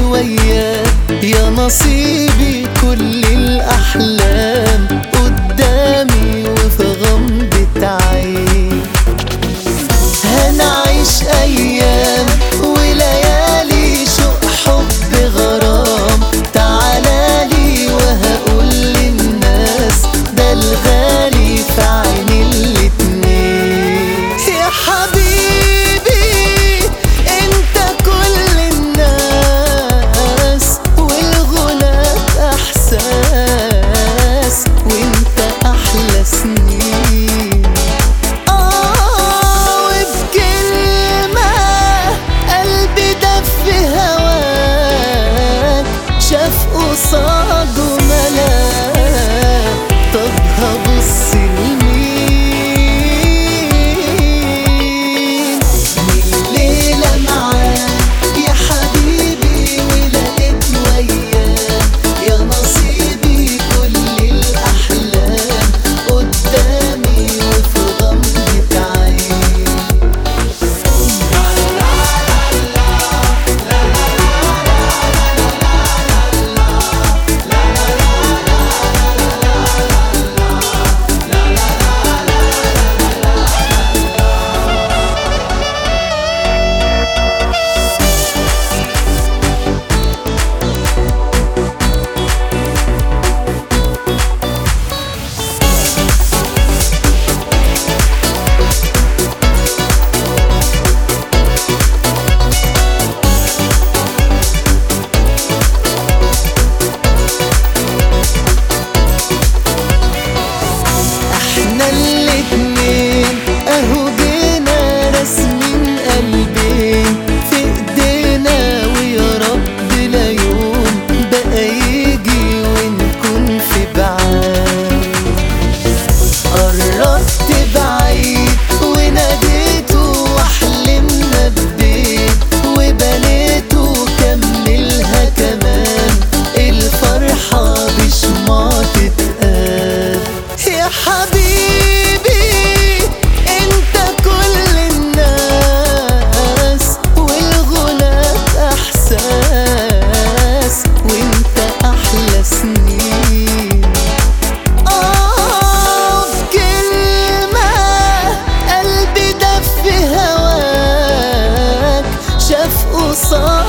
وياك يا نصيبي كل so